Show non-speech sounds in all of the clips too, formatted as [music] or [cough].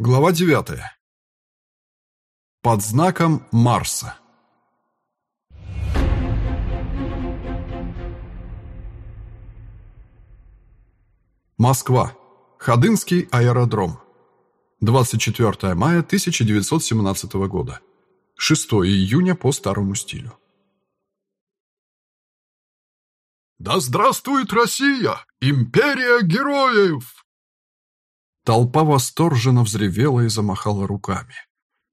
Глава 9. Под знаком Марса. Москва. Ходынский аэродром. 24 мая 1917 года. 6 июня по старому стилю. «Да здравствует Россия! Империя героев!» Толпа восторженно взревела и замахала руками.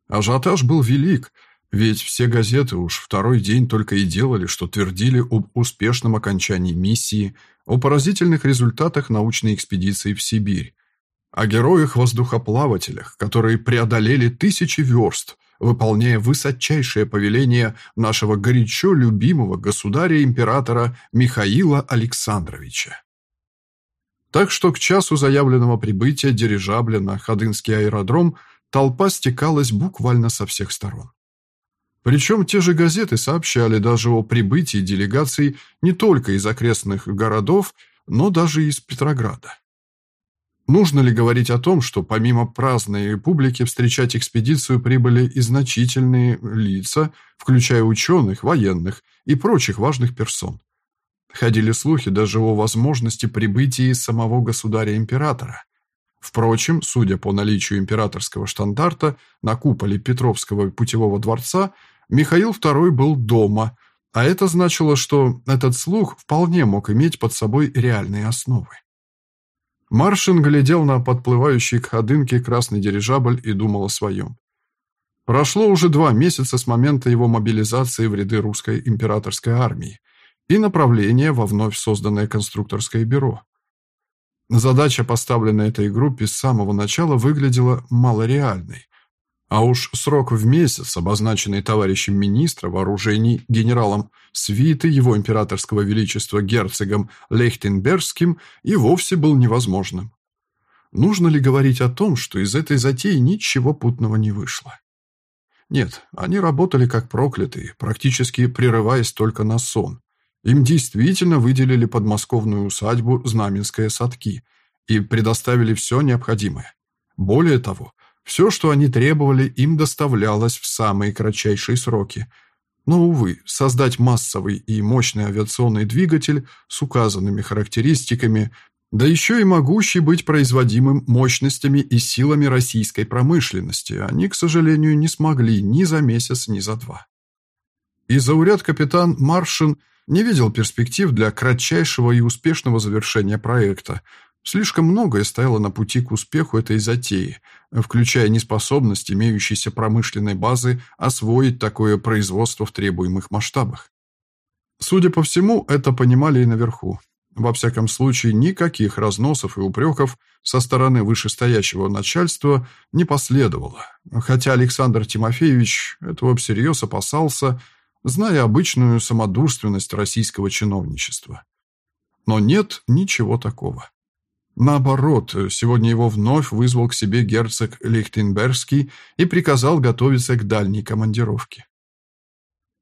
Ажиотаж был велик, ведь все газеты уж второй день только и делали, что твердили об успешном окончании миссии, о поразительных результатах научной экспедиции в Сибирь, о героях-воздухоплавателях, которые преодолели тысячи верст, выполняя высочайшее повеление нашего горячо любимого государя-императора Михаила Александровича. Так что к часу заявленного прибытия дирижабля на Ходынский аэродром толпа стекалась буквально со всех сторон. Причем те же газеты сообщали даже о прибытии делегаций не только из окрестных городов, но даже из Петрограда. Нужно ли говорить о том, что помимо праздной публики встречать экспедицию прибыли и значительные лица, включая ученых, военных и прочих важных персон? Ходили слухи даже о возможности прибытия самого государя-императора. Впрочем, судя по наличию императорского штандарта на куполе Петровского путевого дворца, Михаил II был дома, а это значило, что этот слух вполне мог иметь под собой реальные основы. Маршин глядел на подплывающий к ходынке красный дирижабль и думал о своем. Прошло уже два месяца с момента его мобилизации в ряды русской императорской армии – и направление во вновь созданное конструкторское бюро. Задача, поставленная этой группе с самого начала, выглядела малореальной. А уж срок в месяц, обозначенный товарищем министра вооружений генералом свиты его императорского величества герцогом Лейхтенбергским, и вовсе был невозможным. Нужно ли говорить о том, что из этой затеи ничего путного не вышло? Нет, они работали как проклятые, практически прерываясь только на сон. Им действительно выделили подмосковную усадьбу Знаменское садки и предоставили все необходимое. Более того, все, что они требовали, им доставлялось в самые кратчайшие сроки. Но, увы, создать массовый и мощный авиационный двигатель с указанными характеристиками, да еще и могущий быть производимым мощностями и силами российской промышленности, они, к сожалению, не смогли ни за месяц, ни за два. И зауряд капитан Маршин – не видел перспектив для кратчайшего и успешного завершения проекта. Слишком многое стояло на пути к успеху этой затеи, включая неспособность имеющейся промышленной базы освоить такое производство в требуемых масштабах. Судя по всему, это понимали и наверху. Во всяком случае, никаких разносов и упреков со стороны вышестоящего начальства не последовало, хотя Александр Тимофеевич этого всерьез опасался – зная обычную самодурственность российского чиновничества. Но нет ничего такого. Наоборот, сегодня его вновь вызвал к себе герцог Лихтенбергский и приказал готовиться к дальней командировке.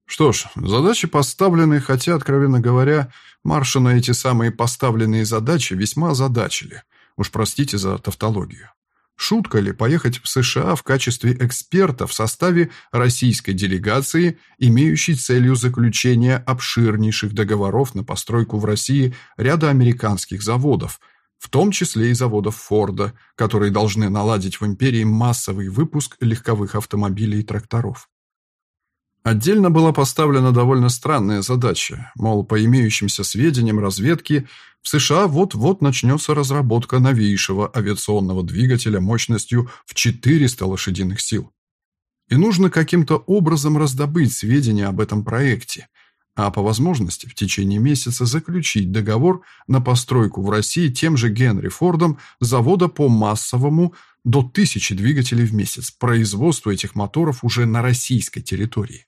Что ж, задачи поставлены, хотя, откровенно говоря, Маршина эти самые поставленные задачи весьма озадачили. Уж простите за тавтологию. Шутка ли поехать в США в качестве эксперта в составе российской делегации, имеющей целью заключения обширнейших договоров на постройку в России ряда американских заводов, в том числе и заводов Форда, которые должны наладить в империи массовый выпуск легковых автомобилей и тракторов. Отдельно была поставлена довольно странная задача, мол, по имеющимся сведениям разведки, в США вот-вот начнется разработка новейшего авиационного двигателя мощностью в 400 лошадиных сил. И нужно каким-то образом раздобыть сведения об этом проекте, а по возможности в течение месяца заключить договор на постройку в России тем же Генри Фордом завода по массовому до тысячи двигателей в месяц производству этих моторов уже на российской территории.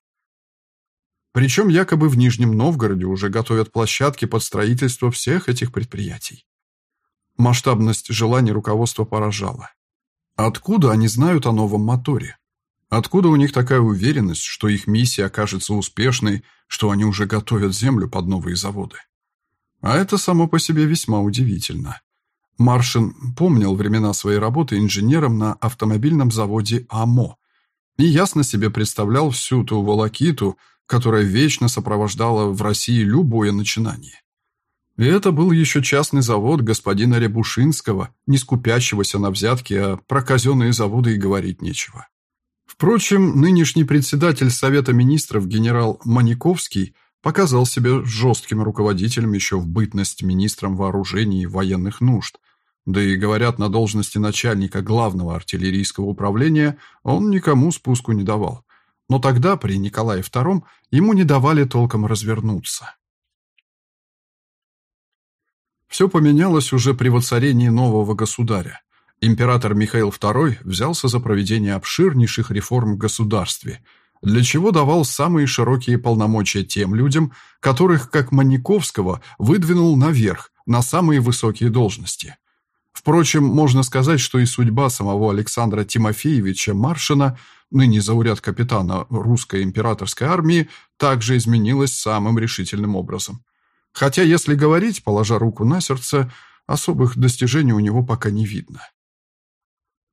Причем якобы в Нижнем Новгороде уже готовят площадки под строительство всех этих предприятий. Масштабность желаний руководства поражала. Откуда они знают о новом моторе? Откуда у них такая уверенность, что их миссия окажется успешной, что они уже готовят землю под новые заводы? А это само по себе весьма удивительно. Маршин помнил времена своей работы инженером на автомобильном заводе АМО и ясно себе представлял всю ту волокиту, которая вечно сопровождала в России любое начинание. И это был еще частный завод господина Рябушинского, не скупящегося на взятки, а про казенные заводы и говорить нечего. Впрочем, нынешний председатель Совета министров генерал Маниковский показал себя жестким руководителем еще в бытность министром вооружений и военных нужд. Да и, говорят, на должности начальника главного артиллерийского управления он никому спуску не давал. Но тогда, при Николае II, ему не давали толком развернуться. Все поменялось уже при воцарении нового государя. Император Михаил II взялся за проведение обширнейших реформ в государстве – для чего давал самые широкие полномочия тем людям, которых, как Маниковского, выдвинул наверх, на самые высокие должности. Впрочем, можно сказать, что и судьба самого Александра Тимофеевича Маршина, ныне зауряд капитана русской императорской армии, также изменилась самым решительным образом. Хотя, если говорить, положа руку на сердце, особых достижений у него пока не видно.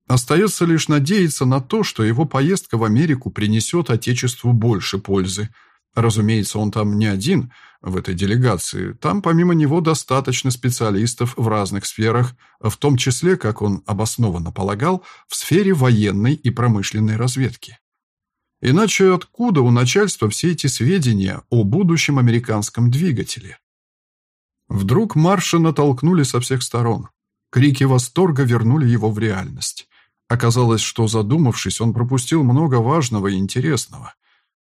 Остается лишь надеяться на то, что его поездка в Америку принесет Отечеству больше пользы. Разумеется, он там не один в этой делегации. Там помимо него достаточно специалистов в разных сферах, в том числе, как он обоснованно полагал, в сфере военной и промышленной разведки. Иначе откуда у начальства все эти сведения о будущем американском двигателе? Вдруг Марша натолкнули со всех сторон. Крики восторга вернули его в реальность. Оказалось, что задумавшись, он пропустил много важного и интересного.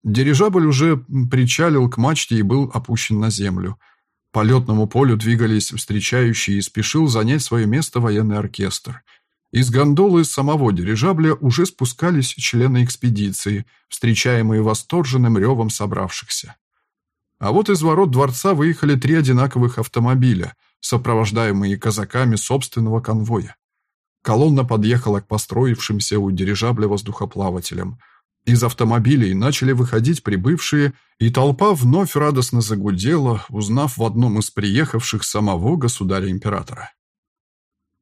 Дирижабль уже причалил к мачте и был опущен на землю. По летному полю двигались встречающие и спешил занять свое место военный оркестр. Из гондолы самого дирижабля уже спускались члены экспедиции, встречаемые восторженным ревом собравшихся. А вот из ворот дворца выехали три одинаковых автомобиля, сопровождаемые казаками собственного конвоя. Колонна подъехала к построившимся у дирижабля воздухоплавателям. Из автомобилей начали выходить прибывшие, и толпа вновь радостно загудела, узнав в одном из приехавших самого государя-императора.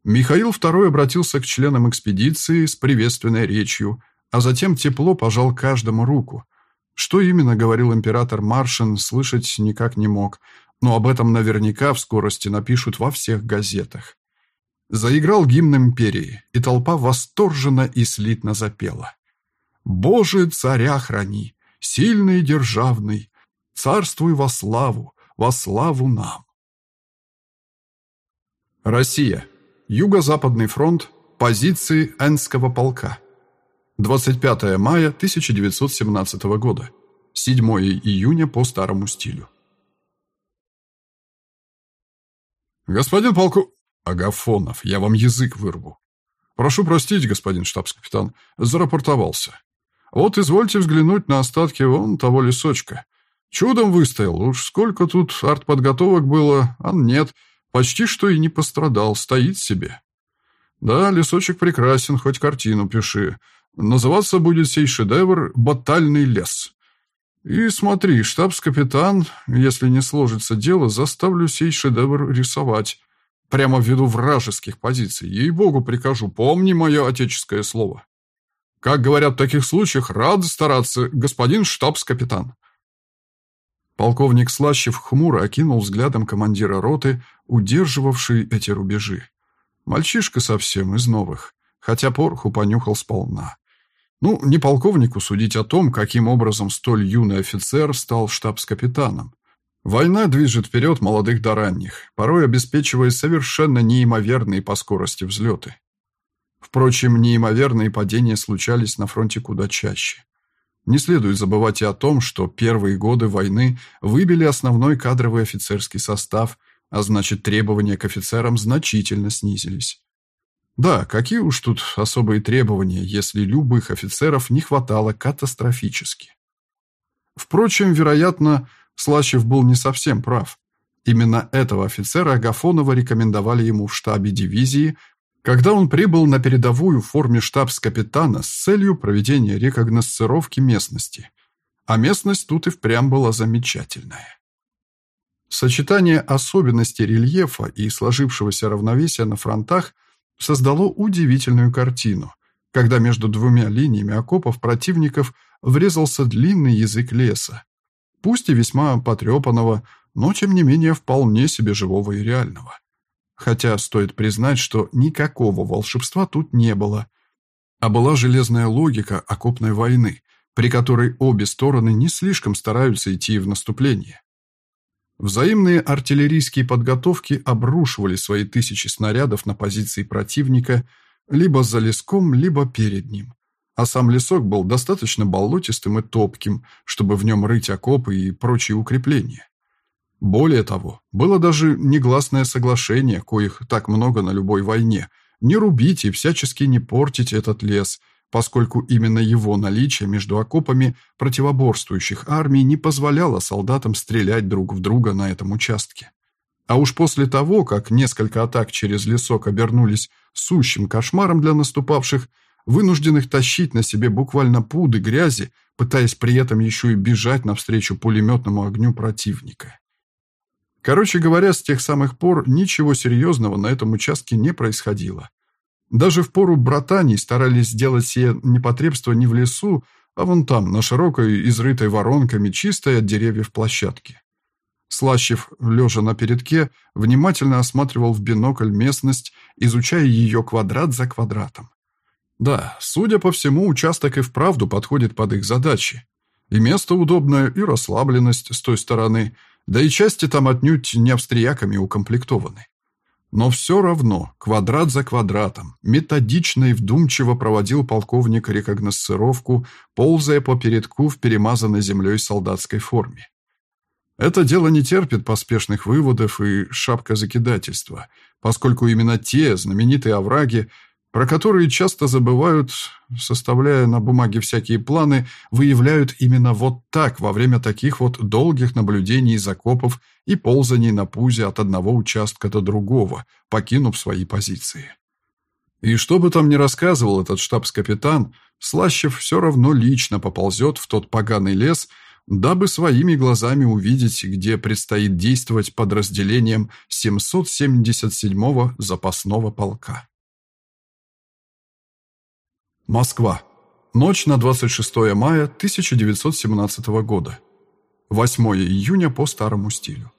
Михаил II обратился к членам экспедиции с приветственной речью, а затем тепло пожал каждому руку. Что именно говорил император Маршин, слышать никак не мог, но об этом наверняка в скорости напишут во всех газетах. Заиграл гимн империи, и толпа восторженно и слитно запела. «Боже, царя храни, сильный и державный, царствуй во славу, во славу нам!» Россия. Юго-Западный фронт. Позиции Энского полка. 25 мая 1917 года. 7 июня по старому стилю. «Господин полку...» Агафонов, я вам язык вырву. Прошу простить, господин штабс-капитан, зарапортовался. Вот извольте взглянуть на остатки вон того лесочка. Чудом выстоял, уж сколько тут артподготовок было, а нет, почти что и не пострадал, стоит себе. Да, лесочек прекрасен, хоть картину пиши. Называться будет сей шедевр «Батальный лес». И смотри, штабс-капитан, если не сложится дело, заставлю сей шедевр рисовать. Прямо в виду вражеских позиций. Ей-богу прикажу, помни мое отеческое слово. Как говорят в таких случаях, рад стараться, господин штабс-капитан. Полковник Слащев хмуро окинул взглядом командира роты, удерживавший эти рубежи. Мальчишка совсем из новых, хотя порху понюхал сполна. Ну, не полковнику судить о том, каким образом столь юный офицер стал штабс-капитаном. Война движет вперед молодых до ранних, порой обеспечивая совершенно неимоверные по скорости взлеты. Впрочем, неимоверные падения случались на фронте куда чаще. Не следует забывать и о том, что первые годы войны выбили основной кадровый офицерский состав, а значит требования к офицерам значительно снизились. Да, какие уж тут особые требования, если любых офицеров не хватало катастрофически. Впрочем, вероятно, Слащев был не совсем прав. Именно этого офицера Агафонова рекомендовали ему в штабе дивизии, когда он прибыл на передовую в форме штабс-капитана с целью проведения рекогносцировки местности. А местность тут и впрямь была замечательная. Сочетание особенностей рельефа и сложившегося равновесия на фронтах создало удивительную картину, когда между двумя линиями окопов противников врезался длинный язык леса, пусть и весьма потрепанного, но тем не менее вполне себе живого и реального. Хотя стоит признать, что никакого волшебства тут не было, а была железная логика окопной войны, при которой обе стороны не слишком стараются идти в наступление. Взаимные артиллерийские подготовки обрушивали свои тысячи снарядов на позиции противника либо за леском, либо перед ним. А сам лесок был достаточно болотистым и топким, чтобы в нем рыть окопы и прочие укрепления. Более того, было даже негласное соглашение, коих так много на любой войне, не рубить и всячески не портить этот лес, поскольку именно его наличие между окопами противоборствующих армий не позволяло солдатам стрелять друг в друга на этом участке. А уж после того, как несколько атак через лесок обернулись сущим кошмаром для наступавших, вынужденных тащить на себе буквально пуды грязи, пытаясь при этом еще и бежать навстречу пулеметному огню противника. Короче говоря, с тех самых пор ничего серьезного на этом участке не происходило. Даже в пору братаний старались сделать сие непотребство не в лесу, а вон там, на широкой, изрытой воронками, чистой от деревьев площадке. Слащев, лежа на передке, внимательно осматривал в бинокль местность, изучая ее квадрат за квадратом. Да, судя по всему, участок и вправду подходит под их задачи. И место удобное, и расслабленность с той стороны, да и части там отнюдь не австрияками укомплектованы. Но все равно, квадрат за квадратом, методично и вдумчиво проводил полковник рекогносцировку, ползая по передку в перемазанной землей солдатской форме. Это дело не терпит поспешных выводов и шапкозакидательства, поскольку именно те знаменитые овраги, про которые часто забывают, составляя на бумаге всякие планы, выявляют именно вот так во время таких вот долгих наблюдений из окопов и ползаний на пузе от одного участка до другого, покинув свои позиции. И что бы там ни рассказывал этот штабс-капитан, Слащев все равно лично поползет в тот поганый лес, дабы своими глазами увидеть, где предстоит действовать подразделением 777-го запасного полка. Москва. Ночь на 26 мая 1917 года. 8 июня по старому стилю.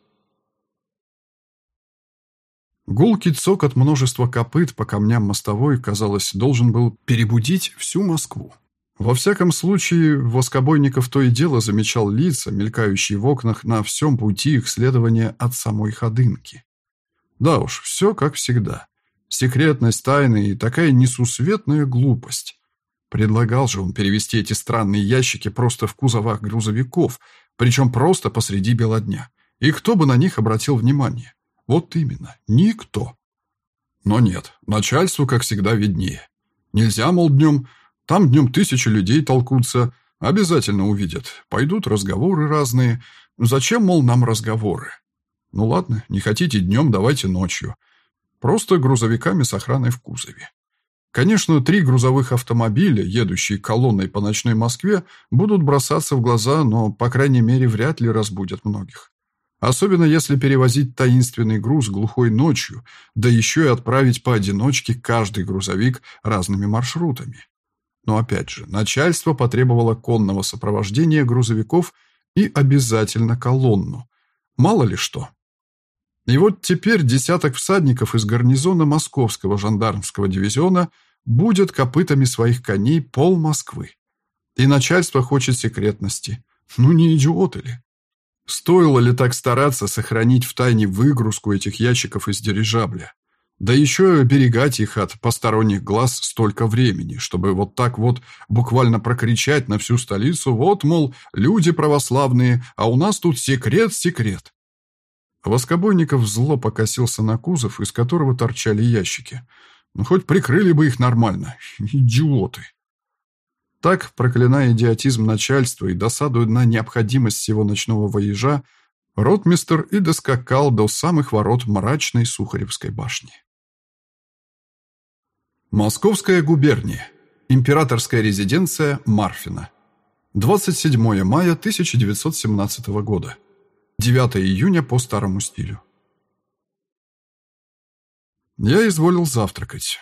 Гулкий цок от множества копыт по камням мостовой, казалось, должен был перебудить всю Москву. Во всяком случае, Воскобойников то и дело замечал лица, мелькающие в окнах на всем пути их следования от самой Ходынки. Да уж, все как всегда. Секретность тайны и такая несусветная глупость. Предлагал же он перевести эти странные ящики просто в кузовах грузовиков, причем просто посреди бела дня. И кто бы на них обратил внимание? Вот именно, никто. Но нет, начальству, как всегда, виднее. Нельзя, мол, днем, там днем тысячи людей толкутся, обязательно увидят, пойдут разговоры разные. Зачем, мол, нам разговоры? Ну ладно, не хотите днем, давайте ночью. Просто грузовиками с охраной в кузове. Конечно, три грузовых автомобиля, едущие колонной по ночной Москве, будут бросаться в глаза, но, по крайней мере, вряд ли разбудят многих. Особенно если перевозить таинственный груз глухой ночью, да еще и отправить поодиночке каждый грузовик разными маршрутами. Но опять же, начальство потребовало конного сопровождения грузовиков и обязательно колонну. Мало ли что. И вот теперь десяток всадников из гарнизона Московского жандармского дивизиона будет копытами своих коней пол Москвы. И начальство хочет секретности. Ну не идиоты ли? Стоило ли так стараться сохранить в тайне выгрузку этих ящиков из дирижабля? Да еще оберегать их от посторонних глаз столько времени, чтобы вот так вот буквально прокричать на всю столицу, вот, мол, люди православные, а у нас тут секрет-секрет. Воскобойников зло покосился на кузов, из которого торчали ящики. Ну, хоть прикрыли бы их нормально. [laughs] Идиоты. Так, проклиная идиотизм начальства и досадуя на необходимость всего ночного воежа, ротмистер и доскакал до самых ворот мрачной Сухаревской башни. Московская губерния. Императорская резиденция Марфина. 27 мая 1917 года. 9 июня по старому стилю. Я изволил завтракать.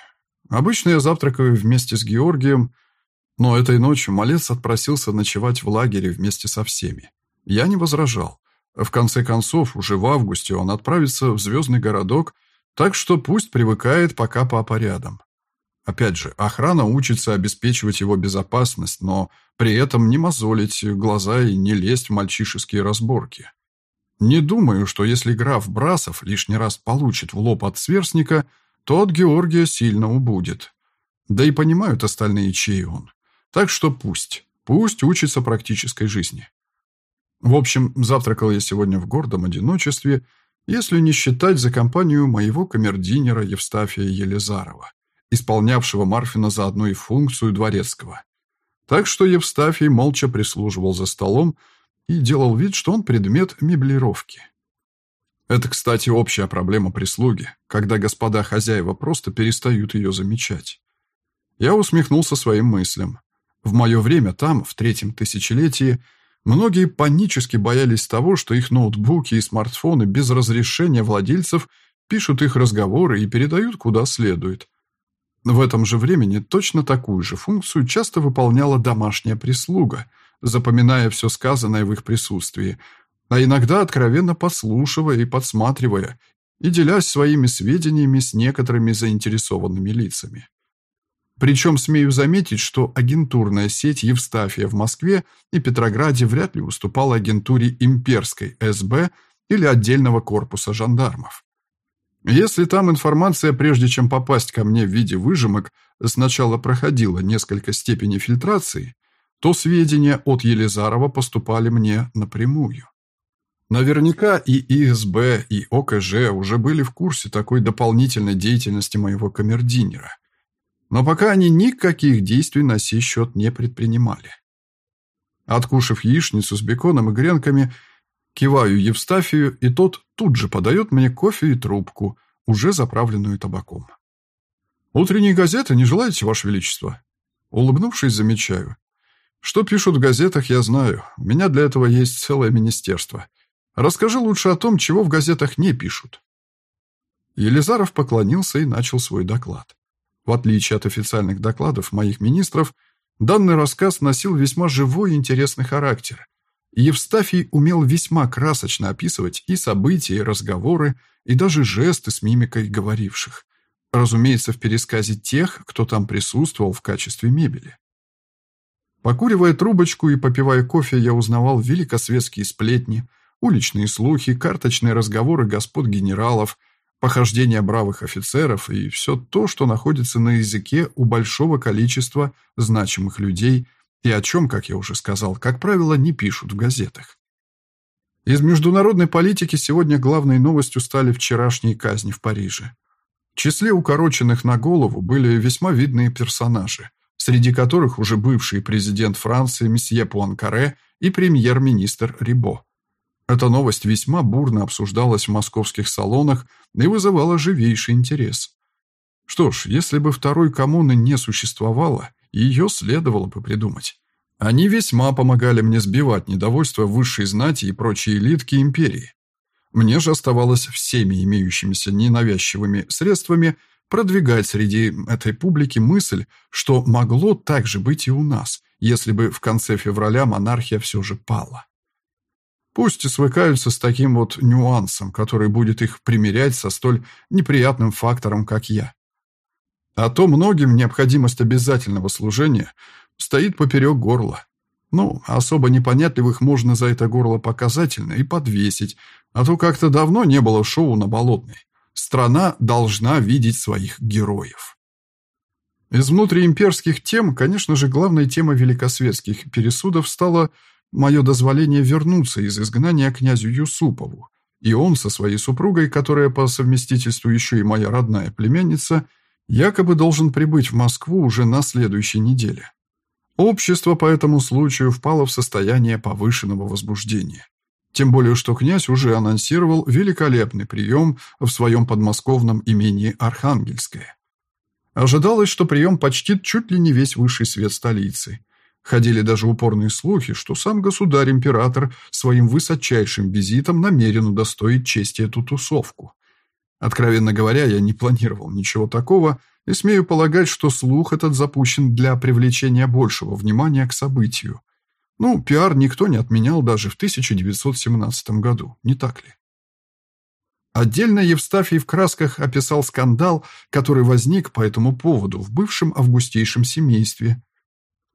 Обычно я завтракаю вместе с Георгием, но этой ночью малец отпросился ночевать в лагере вместе со всеми. Я не возражал. В конце концов, уже в августе он отправится в звездный городок, так что пусть привыкает пока папа рядом. Опять же, охрана учится обеспечивать его безопасность, но при этом не мозолить глаза и не лезть в мальчишеские разборки. Не думаю, что если граф Брасов лишний раз получит в лоб от сверстника, то от Георгия сильно убудет. Да и понимают остальные, чей он. Так что пусть, пусть учится практической жизни. В общем, завтракал я сегодня в гордом одиночестве, если не считать за компанию моего камердинера Евстафия Елизарова, исполнявшего Марфина заодно и функцию дворецкого. Так что Евстафий молча прислуживал за столом и делал вид, что он предмет меблировки. Это, кстати, общая проблема прислуги, когда господа хозяева просто перестают ее замечать. Я усмехнулся своим мыслям. В мое время там, в третьем тысячелетии, многие панически боялись того, что их ноутбуки и смартфоны без разрешения владельцев пишут их разговоры и передают куда следует. В этом же времени точно такую же функцию часто выполняла домашняя прислуга, запоминая все сказанное в их присутствии, а иногда откровенно подслушивая и подсматривая, и делясь своими сведениями с некоторыми заинтересованными лицами. Причем смею заметить, что агентурная сеть Евстафия в Москве и Петрограде вряд ли уступала агентуре имперской СБ или отдельного корпуса жандармов. Если там информация, прежде чем попасть ко мне в виде выжимок, сначала проходила несколько степеней фильтрации, то сведения от Елизарова поступали мне напрямую. Наверняка и ИСБ, и ОКЖ уже были в курсе такой дополнительной деятельности моего камердинера – но пока они никаких действий на сей счет не предпринимали. Откушав яичницу с беконом и гренками, киваю Евстафию, и тот тут же подает мне кофе и трубку, уже заправленную табаком. «Утренние газеты не желаете, Ваше Величество?» Улыбнувшись, замечаю. «Что пишут в газетах, я знаю. У меня для этого есть целое министерство. Расскажи лучше о том, чего в газетах не пишут». Елизаров поклонился и начал свой доклад. В отличие от официальных докладов моих министров, данный рассказ носил весьма живой и интересный характер. Евстафий умел весьма красочно описывать и события, и разговоры, и даже жесты с мимикой говоривших. Разумеется, в пересказе тех, кто там присутствовал в качестве мебели. Покуривая трубочку и попивая кофе, я узнавал великосветские сплетни, уличные слухи, карточные разговоры господ генералов, похождения бравых офицеров и все то, что находится на языке у большого количества значимых людей и о чем, как я уже сказал, как правило, не пишут в газетах. Из международной политики сегодня главной новостью стали вчерашние казни в Париже. В числе укороченных на голову были весьма видные персонажи, среди которых уже бывший президент Франции месье Пуанкаре и премьер-министр Рибо. Эта новость весьма бурно обсуждалась в московских салонах и вызывала живейший интерес. Что ж, если бы второй коммуны не существовало, ее следовало бы придумать. Они весьма помогали мне сбивать недовольство высшей знати и прочие элитки империи. Мне же оставалось всеми имеющимися ненавязчивыми средствами продвигать среди этой публики мысль, что могло так же быть и у нас, если бы в конце февраля монархия все же пала. Пусть свыкаются с таким вот нюансом, который будет их примирять со столь неприятным фактором, как я. А то многим необходимость обязательного служения стоит поперек горла. Ну, особо непонятливых можно за это горло показательно и подвесить, а то как-то давно не было шоу на Болотной. Страна должна видеть своих героев. Из внутриимперских тем, конечно же, главной темой великосветских пересудов стала мое дозволение вернуться из изгнания князю Юсупову, и он со своей супругой, которая по совместительству еще и моя родная племянница, якобы должен прибыть в Москву уже на следующей неделе. Общество по этому случаю впало в состояние повышенного возбуждения. Тем более, что князь уже анонсировал великолепный прием в своем подмосковном имении Архангельское. Ожидалось, что прием почтит чуть ли не весь высший свет столицы – Ходили даже упорные слухи, что сам государь-император своим высочайшим визитом намерен удостоить чести эту тусовку. Откровенно говоря, я не планировал ничего такого и смею полагать, что слух этот запущен для привлечения большего внимания к событию. Ну, пиар никто не отменял даже в 1917 году, не так ли? Отдельно Евстафий в красках описал скандал, который возник по этому поводу в бывшем августейшем семействе.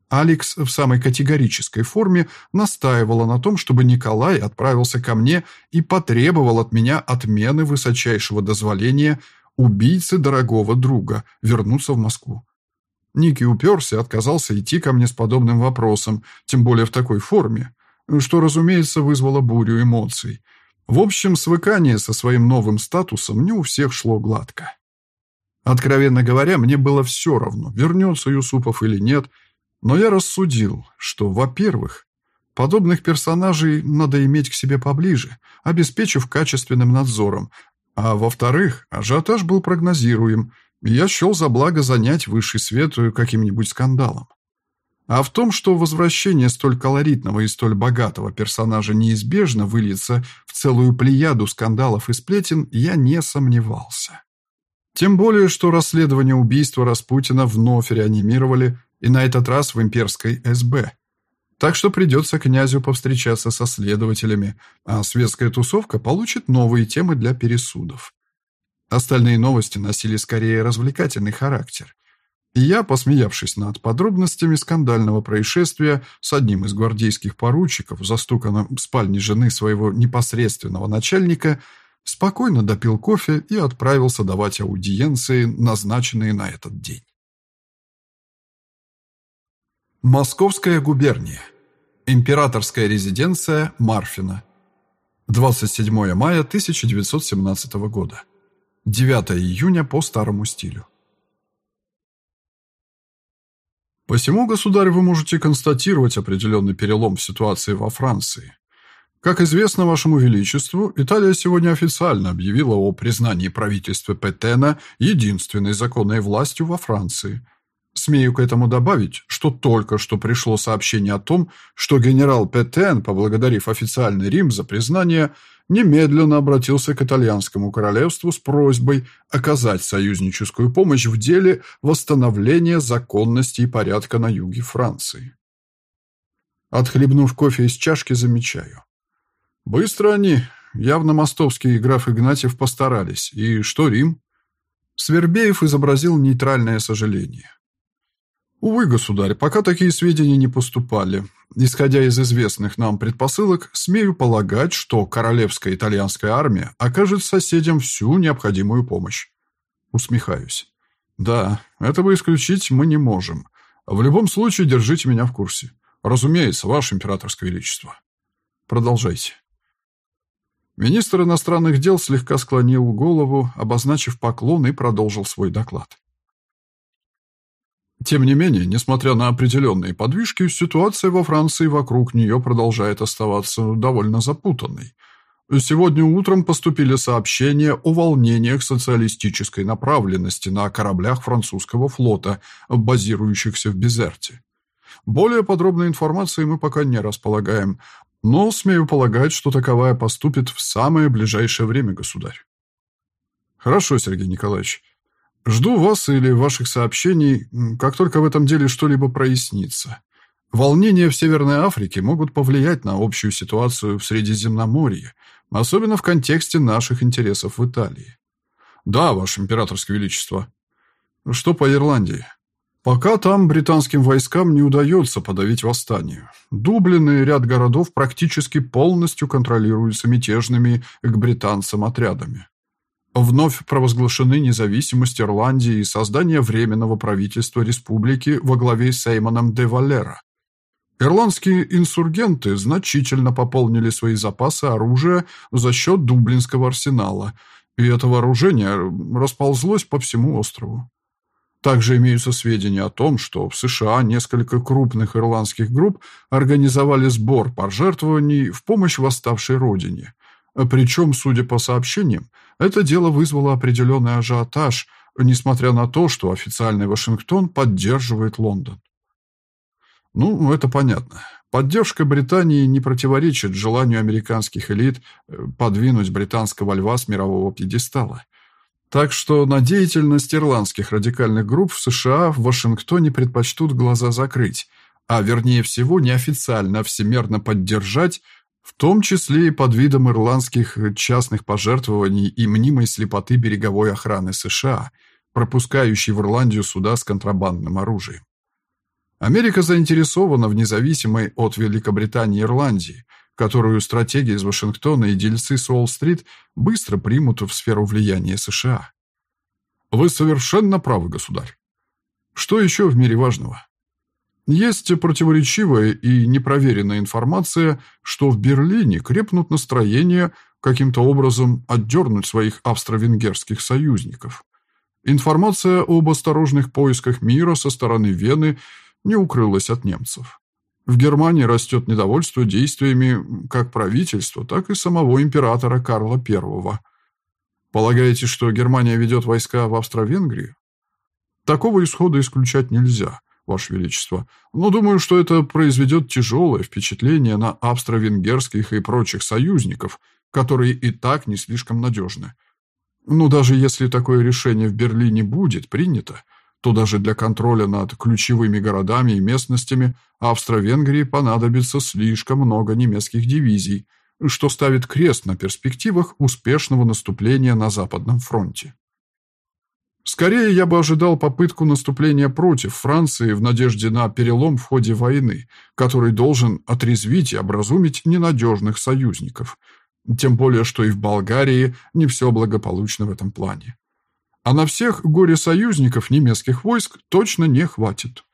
Алекс в самой категорической форме настаивала на том, чтобы Николай отправился ко мне и потребовал от меня отмены высочайшего дозволения убийцы дорогого друга вернуться в Москву. Ники уперся, отказался идти ко мне с подобным вопросом, тем более в такой форме, что, разумеется, вызвало бурю эмоций. В общем, свыкание со своим новым статусом не у всех шло гладко. Откровенно говоря, мне было все равно, вернется Юсупов или нет, но я рассудил, что, во-первых, подобных персонажей надо иметь к себе поближе, обеспечив качественным надзором, а во-вторых, ажиотаж был прогнозируем, я счел за благо занять высший свет каким-нибудь скандалом. А в том, что возвращение столь колоритного и столь богатого персонажа неизбежно выльется в целую плеяду скандалов и сплетен, я не сомневался. Тем более, что расследование убийства Распутина вновь реанимировали, и на этот раз в имперской СБ. Так что придется князю повстречаться со следователями, а светская тусовка получит новые темы для пересудов. Остальные новости носили скорее развлекательный характер. И я, посмеявшись над подробностями скандального происшествия с одним из гвардейских поручиков, застуканным в спальне жены своего непосредственного начальника, спокойно допил кофе и отправился давать аудиенции, назначенные на этот день. Московская губерния. Императорская резиденция Марфина. 27 мая 1917 года. 9 июня по старому стилю. Посему, государь, вы можете констатировать определенный перелом в ситуации во Франции. Как известно вашему величеству, Италия сегодня официально объявила о признании правительства Петена единственной законной властью во Франции. Смею к этому добавить, что только что пришло сообщение о том, что генерал Петен, поблагодарив официальный Рим за признание, немедленно обратился к итальянскому королевству с просьбой оказать союзническую помощь в деле восстановления законности и порядка на юге Франции. Отхлебнув кофе из чашки, замечаю. Быстро они, явно мостовский граф Игнатьев постарались. И что Рим? Свербеев изобразил нейтральное сожаление. Увы, государь, пока такие сведения не поступали. Исходя из известных нам предпосылок, смею полагать, что королевская итальянская армия окажет соседям всю необходимую помощь. Усмехаюсь. Да, этого исключить мы не можем. В любом случае, держите меня в курсе. Разумеется, ваше императорское величество. Продолжайте. Министр иностранных дел слегка склонил голову, обозначив поклон и продолжил свой доклад. Тем не менее, несмотря на определенные подвижки, ситуация во Франции вокруг нее продолжает оставаться довольно запутанной. Сегодня утром поступили сообщения о волнениях социалистической направленности на кораблях французского флота, базирующихся в Безерте. Более подробной информации мы пока не располагаем, но смею полагать, что таковая поступит в самое ближайшее время, государь. Хорошо, Сергей Николаевич. Жду вас или ваших сообщений, как только в этом деле что-либо прояснится. Волнения в Северной Африке могут повлиять на общую ситуацию в Средиземноморье, особенно в контексте наших интересов в Италии. Да, ваше императорское величество. Что по Ирландии? Пока там британским войскам не удается подавить восстание. Дублин и ряд городов практически полностью контролируются мятежными к британцам отрядами. Вновь провозглашены независимость Ирландии и создание Временного правительства республики во главе с Эймоном де Валера. Ирландские инсургенты значительно пополнили свои запасы оружия за счет Дублинского арсенала, и это вооружение расползлось по всему острову. Также имеются сведения о том, что в США несколько крупных ирландских групп организовали сбор пожертвований в помощь восставшей родине. Причем, судя по сообщениям, это дело вызвало определенный ажиотаж, несмотря на то, что официальный Вашингтон поддерживает Лондон. Ну, это понятно. Поддержка Британии не противоречит желанию американских элит э, подвинуть британского льва с мирового пьедестала. Так что на деятельность ирландских радикальных групп в США в Вашингтоне предпочтут глаза закрыть, а вернее всего неофициально всемерно поддержать, в том числе и под видом ирландских частных пожертвований и мнимой слепоты береговой охраны США, пропускающей в Ирландию суда с контрабандным оружием. Америка заинтересована в независимой от Великобритании Ирландии, которую стратеги из Вашингтона и дельцы с Уолл-стрит быстро примут в сферу влияния США. Вы совершенно правы, государь. Что еще в мире важного? Есть противоречивая и непроверенная информация, что в Берлине крепнут настроения каким-то образом отдернуть своих австро-венгерских союзников. Информация об осторожных поисках мира со стороны Вены не укрылась от немцев. В Германии растет недовольство действиями как правительства, так и самого императора Карла I. Полагаете, что Германия ведет войска в Австро-Венгрию? Такого исхода исключать нельзя, Ваше Величество, но думаю, что это произведет тяжелое впечатление на австро-венгерских и прочих союзников, которые и так не слишком надежны. Но даже если такое решение в Берлине будет принято, то даже для контроля над ключевыми городами и местностями Австро-Венгрии понадобится слишком много немецких дивизий, что ставит крест на перспективах успешного наступления на Западном фронте. Скорее, я бы ожидал попытку наступления против Франции в надежде на перелом в ходе войны, который должен отрезвить и образумить ненадежных союзников. Тем более, что и в Болгарии не все благополучно в этом плане а на всех горе-союзников немецких войск точно не хватит.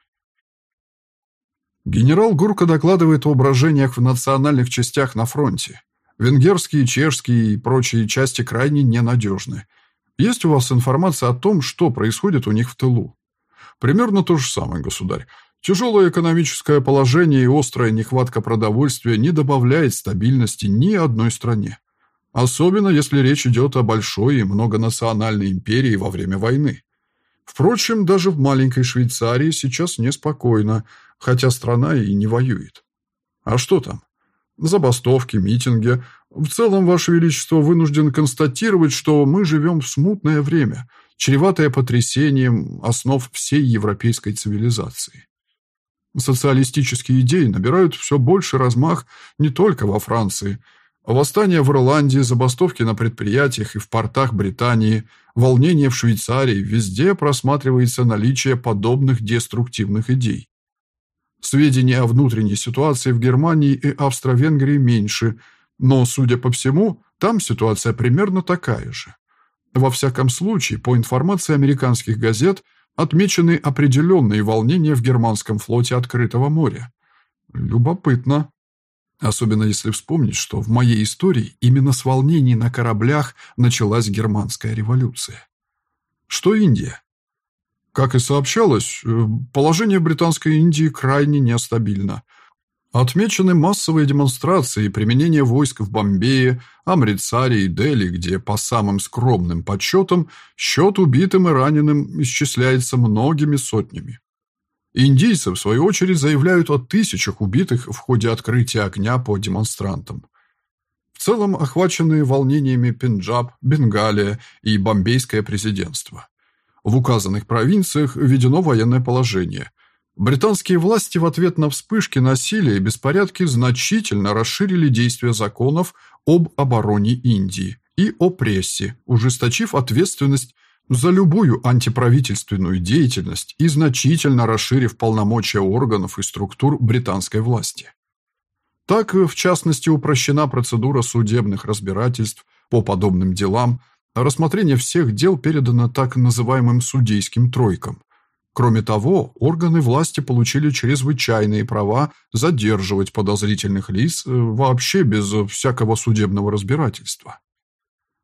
Генерал Гурко докладывает о брожениях в национальных частях на фронте. Венгерские, чешские и прочие части крайне ненадежны. Есть у вас информация о том, что происходит у них в тылу? Примерно то же самое, государь. Тяжелое экономическое положение и острая нехватка продовольствия не добавляет стабильности ни одной стране. Особенно, если речь идет о большой и многонациональной империи во время войны. Впрочем, даже в маленькой Швейцарии сейчас неспокойно, хотя страна и не воюет. А что там? Забастовки, митинги. В целом, Ваше Величество, вынужден констатировать, что мы живем в смутное время, чреватое потрясением основ всей европейской цивилизации. Социалистические идеи набирают все больше размах не только во Франции – Восстания в Ирландии, забастовки на предприятиях и в портах Британии, волнения в Швейцарии – везде просматривается наличие подобных деструктивных идей. Сведений о внутренней ситуации в Германии и Австро-Венгрии меньше, но, судя по всему, там ситуация примерно такая же. Во всяком случае, по информации американских газет, отмечены определенные волнения в германском флоте открытого моря. Любопытно. Особенно если вспомнить, что в моей истории именно с волнений на кораблях началась германская революция. Что Индия? Как и сообщалось, э, положение Британской Индии крайне нестабильно. Отмечены массовые демонстрации и применение войск в Бомбее, Амритсаре и Дели, где, по самым скромным подсчетам, счет убитым и раненым исчисляется многими сотнями. Индийцы, в свою очередь, заявляют о тысячах убитых в ходе открытия огня по демонстрантам. В целом охвачены волнениями Пенджаб, Бенгалия и Бомбейское президентство. В указанных провинциях введено военное положение. Британские власти в ответ на вспышки насилия и беспорядки значительно расширили действие законов об обороне Индии и о прессе, ужесточив ответственность за любую антиправительственную деятельность и значительно расширив полномочия органов и структур британской власти. Так, в частности, упрощена процедура судебных разбирательств по подобным делам, рассмотрение всех дел передано так называемым судейским тройкам. Кроме того, органы власти получили чрезвычайные права задерживать подозрительных лиц э, вообще без всякого судебного разбирательства.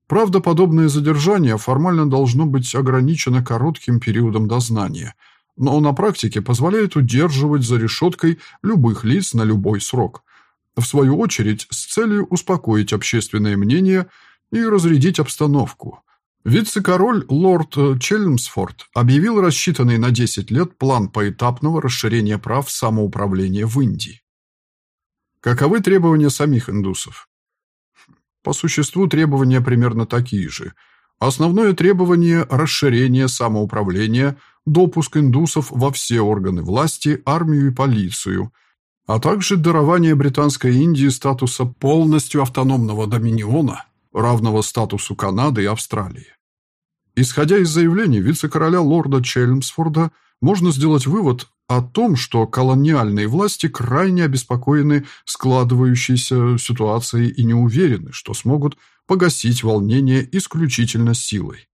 Правда, подобное задержание формально должно быть ограничено коротким периодом дознания, но на практике позволяет удерживать за решеткой любых лиц на любой срок. В свою очередь, с целью успокоить общественное мнение и разрядить обстановку. Вице-король лорд э, Челмсфорд объявил рассчитанный на 10 лет план поэтапного расширения прав самоуправления в Индии. Каковы требования самих индусов? По существу требования примерно такие же. Основное требование – расширение самоуправления, допуск индусов во все органы власти, армию и полицию, а также дарование Британской Индии статуса полностью автономного доминиона, равного статусу Канады и Австралии. Исходя из заявлений вице-короля лорда Челмсфорда, можно сделать вывод о том, что колониальные власти крайне обеспокоены складывающейся ситуацией и не уверены, что смогут погасить волнение исключительно силой.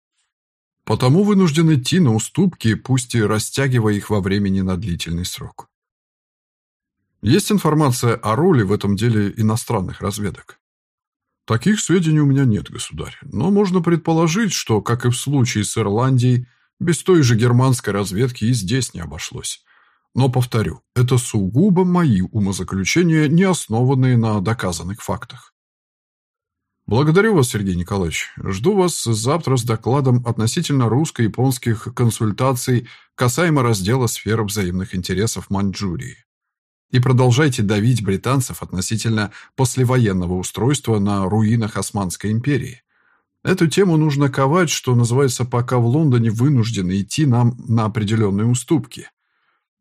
Потому вынуждены идти на уступки, пусть и растягивая их во времени на длительный срок. Есть информация о роли в этом деле иностранных разведок. Таких сведений у меня нет, государь, но можно предположить, что, как и в случае с Ирландией, без той же германской разведки и здесь не обошлось. Но, повторю, это сугубо мои умозаключения, не основанные на доказанных фактах. Благодарю вас, Сергей Николаевич. Жду вас завтра с докладом относительно русско-японских консультаций касаемо раздела сфер взаимных интересов Маньчжурии. И продолжайте давить британцев относительно послевоенного устройства на руинах Османской империи. Эту тему нужно ковать, что называется, пока в Лондоне вынуждены идти нам на определенные уступки.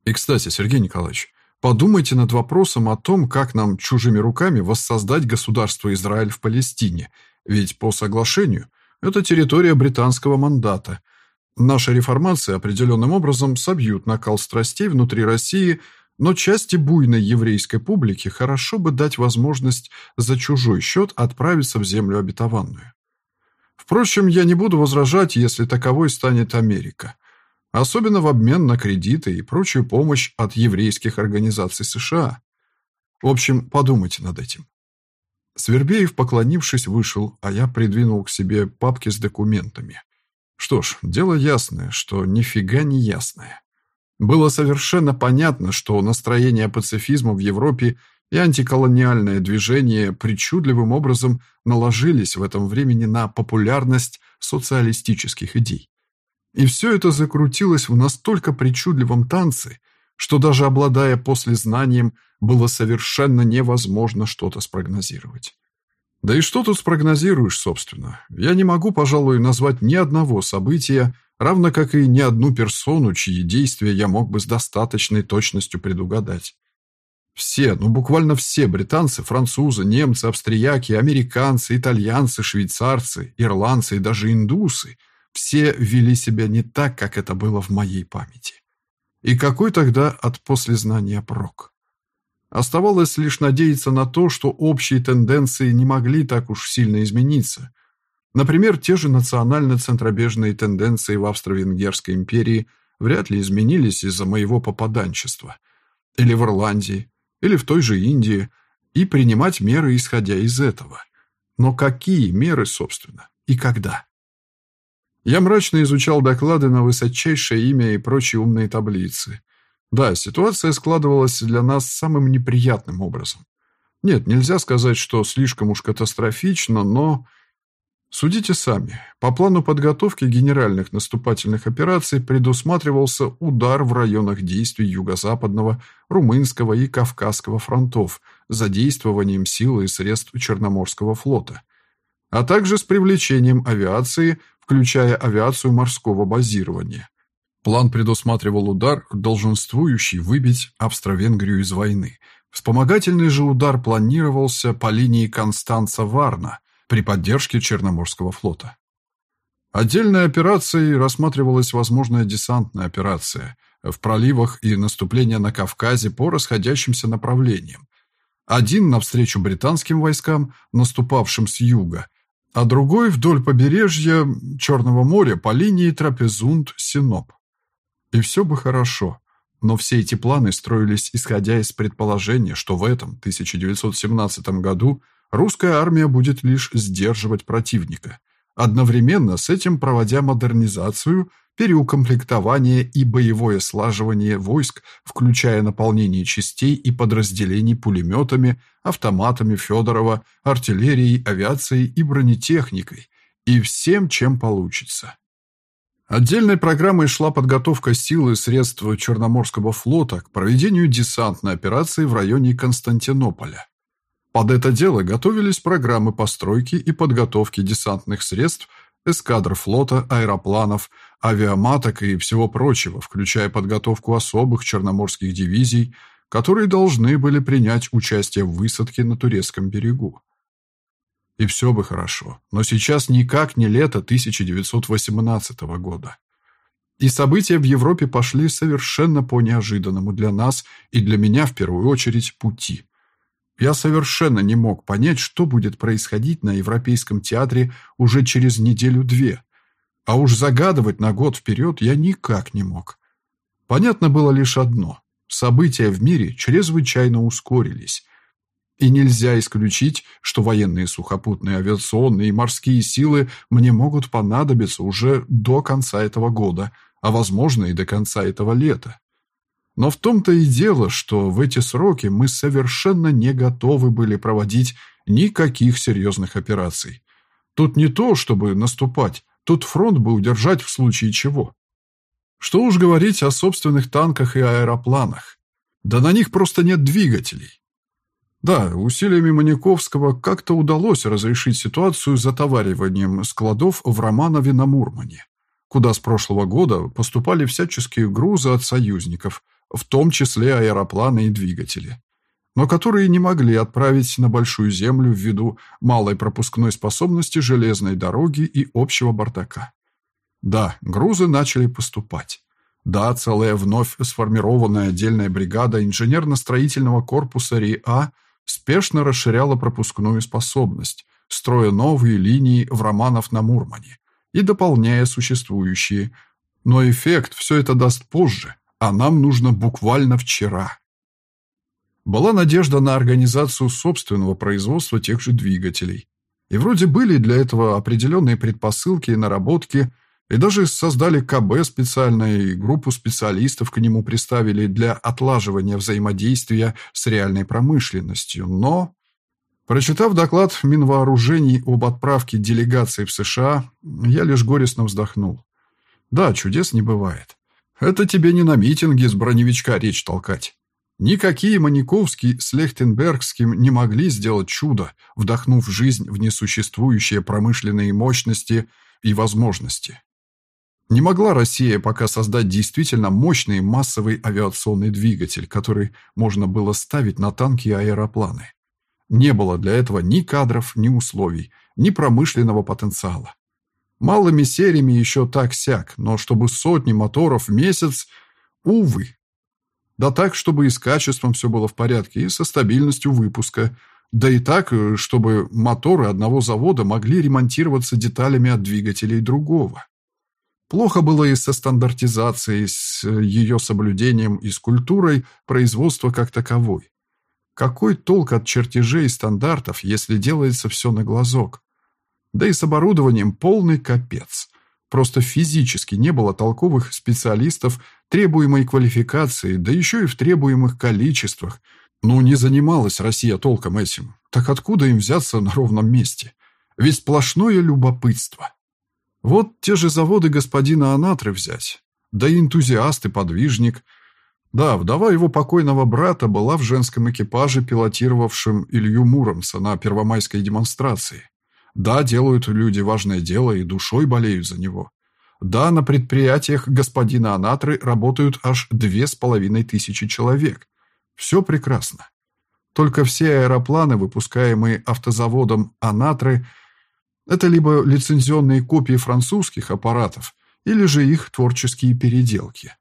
И, кстати, Сергей Николаевич, подумайте над вопросом о том, как нам чужими руками воссоздать государство Израиль в Палестине, ведь по соглашению это территория британского мандата. Наша реформация определенным образом собьют накал страстей внутри России, но части буйной еврейской публики хорошо бы дать возможность за чужой счет отправиться в землю обетованную. Впрочем, я не буду возражать, если таковой станет Америка особенно в обмен на кредиты и прочую помощь от еврейских организаций США. В общем, подумайте над этим. Свербеев, поклонившись, вышел, а я придвинул к себе папки с документами. Что ж, дело ясное, что нифига не ясное. Было совершенно понятно, что настроение пацифизма в Европе и антиколониальное движение причудливым образом наложились в этом времени на популярность социалистических идей. И все это закрутилось в настолько причудливом танце, что даже обладая послезнанием, было совершенно невозможно что-то спрогнозировать. Да и что тут спрогнозируешь, собственно? Я не могу, пожалуй, назвать ни одного события, равно как и ни одну персону, чьи действия я мог бы с достаточной точностью предугадать. Все, ну буквально все британцы, французы, немцы, австрияки, американцы, итальянцы, швейцарцы, ирландцы и даже индусы – все вели себя не так, как это было в моей памяти. И какой тогда от послезнания прок? Оставалось лишь надеяться на то, что общие тенденции не могли так уж сильно измениться. Например, те же национально-центробежные тенденции в Австро-Венгерской империи вряд ли изменились из-за моего попаданчества. Или в Ирландии, или в той же Индии, и принимать меры, исходя из этого. Но какие меры, собственно, и когда? Я мрачно изучал доклады на высочайшее имя и прочие умные таблицы. Да, ситуация складывалась для нас самым неприятным образом. Нет, нельзя сказать, что слишком уж катастрофично, но... Судите сами. По плану подготовки генеральных наступательных операций предусматривался удар в районах действий Юго-Западного, Румынского и Кавказского фронтов с задействованием сил и средств Черноморского флота, а также с привлечением авиации включая авиацию морского базирования. План предусматривал удар, долженствующий выбить Австро-Венгрию из войны. Вспомогательный же удар планировался по линии Констанца-Варна при поддержке Черноморского флота. Отдельной операцией рассматривалась возможная десантная операция в проливах и наступление на Кавказе по расходящимся направлениям. Один навстречу британским войскам, наступавшим с юга, а другой вдоль побережья Черного моря по линии Трапезунд-Синоп. И все бы хорошо, но все эти планы строились исходя из предположения, что в этом 1917 году русская армия будет лишь сдерживать противника, одновременно с этим проводя модернизацию переукомплектование и боевое слаживание войск, включая наполнение частей и подразделений пулеметами, автоматами Федорова, артиллерией, авиацией и бронетехникой, и всем, чем получится. Отдельной программой шла подготовка сил и средств Черноморского флота к проведению десантной операции в районе Константинополя. Под это дело готовились программы постройки и подготовки десантных средств, эскадр флота, аэропланов, авиаматок и всего прочего, включая подготовку особых черноморских дивизий, которые должны были принять участие в высадке на турецком берегу. И все бы хорошо, но сейчас никак не лето 1918 года. И события в Европе пошли совершенно по неожиданному для нас и для меня в первую очередь пути. Я совершенно не мог понять, что будет происходить на Европейском театре уже через неделю-две. А уж загадывать на год вперед я никак не мог. Понятно было лишь одно. События в мире чрезвычайно ускорились. И нельзя исключить, что военные сухопутные, авиационные и морские силы мне могут понадобиться уже до конца этого года, а возможно и до конца этого лета. Но в том-то и дело, что в эти сроки мы совершенно не готовы были проводить никаких серьезных операций. Тут не то, чтобы наступать, тут фронт бы удержать в случае чего. Что уж говорить о собственных танках и аэропланах. Да на них просто нет двигателей. Да, усилиями Маниковского как-то удалось разрешить ситуацию с затовариванием складов в Романове на Мурмане, куда с прошлого года поступали всяческие грузы от союзников, в том числе аэропланы и двигатели, но которые не могли отправить на Большую Землю ввиду малой пропускной способности железной дороги и общего бардака. Да, грузы начали поступать. Да, целая вновь сформированная отдельная бригада инженерно-строительного корпуса РИА – спешно расширяла пропускную способность, строя новые линии в Романов на Мурмане и дополняя существующие. Но эффект все это даст позже, а нам нужно буквально вчера. Была надежда на организацию собственного производства тех же двигателей. И вроде были для этого определенные предпосылки и наработки, и даже создали КБ специально, и группу специалистов к нему приставили для отлаживания взаимодействия с реальной промышленностью. Но, прочитав доклад Минвооружений об отправке делегации в США, я лишь горестно вздохнул. Да, чудес не бывает. Это тебе не на митинге с броневичка речь толкать. Никакие Маниковский с Лехтенбергским не могли сделать чудо, вдохнув жизнь в несуществующие промышленные мощности и возможности. Не могла Россия пока создать действительно мощный массовый авиационный двигатель, который можно было ставить на танки и аэропланы. Не было для этого ни кадров, ни условий, ни промышленного потенциала. Малыми сериями еще так-сяк, но чтобы сотни моторов в месяц, увы. Да так, чтобы и с качеством все было в порядке, и со стабильностью выпуска, да и так, чтобы моторы одного завода могли ремонтироваться деталями от двигателей другого. Плохо было и со стандартизацией, с э, ее соблюдением и с культурой производства как таковой. Какой толк от чертежей и стандартов, если делается все на глазок? Да и с оборудованием полный капец. Просто физически не было толковых специалистов требуемой квалификации, да еще и в требуемых количествах. Ну, не занималась Россия толком этим. Так откуда им взяться на ровном месте? Ведь сплошное любопытство. Вот те же заводы господина Анатры взять. Да и энтузиаст, и подвижник. Да, вдова его покойного брата была в женском экипаже, пилотировавшем Илью Муромца на первомайской демонстрации. Да, делают люди важное дело и душой болеют за него. Да, на предприятиях господина Анатры работают аж две с половиной тысячи человек. Все прекрасно. Только все аэропланы, выпускаемые автозаводом Анатры, это либо лицензионные копии французских аппаратов, или же их творческие переделки.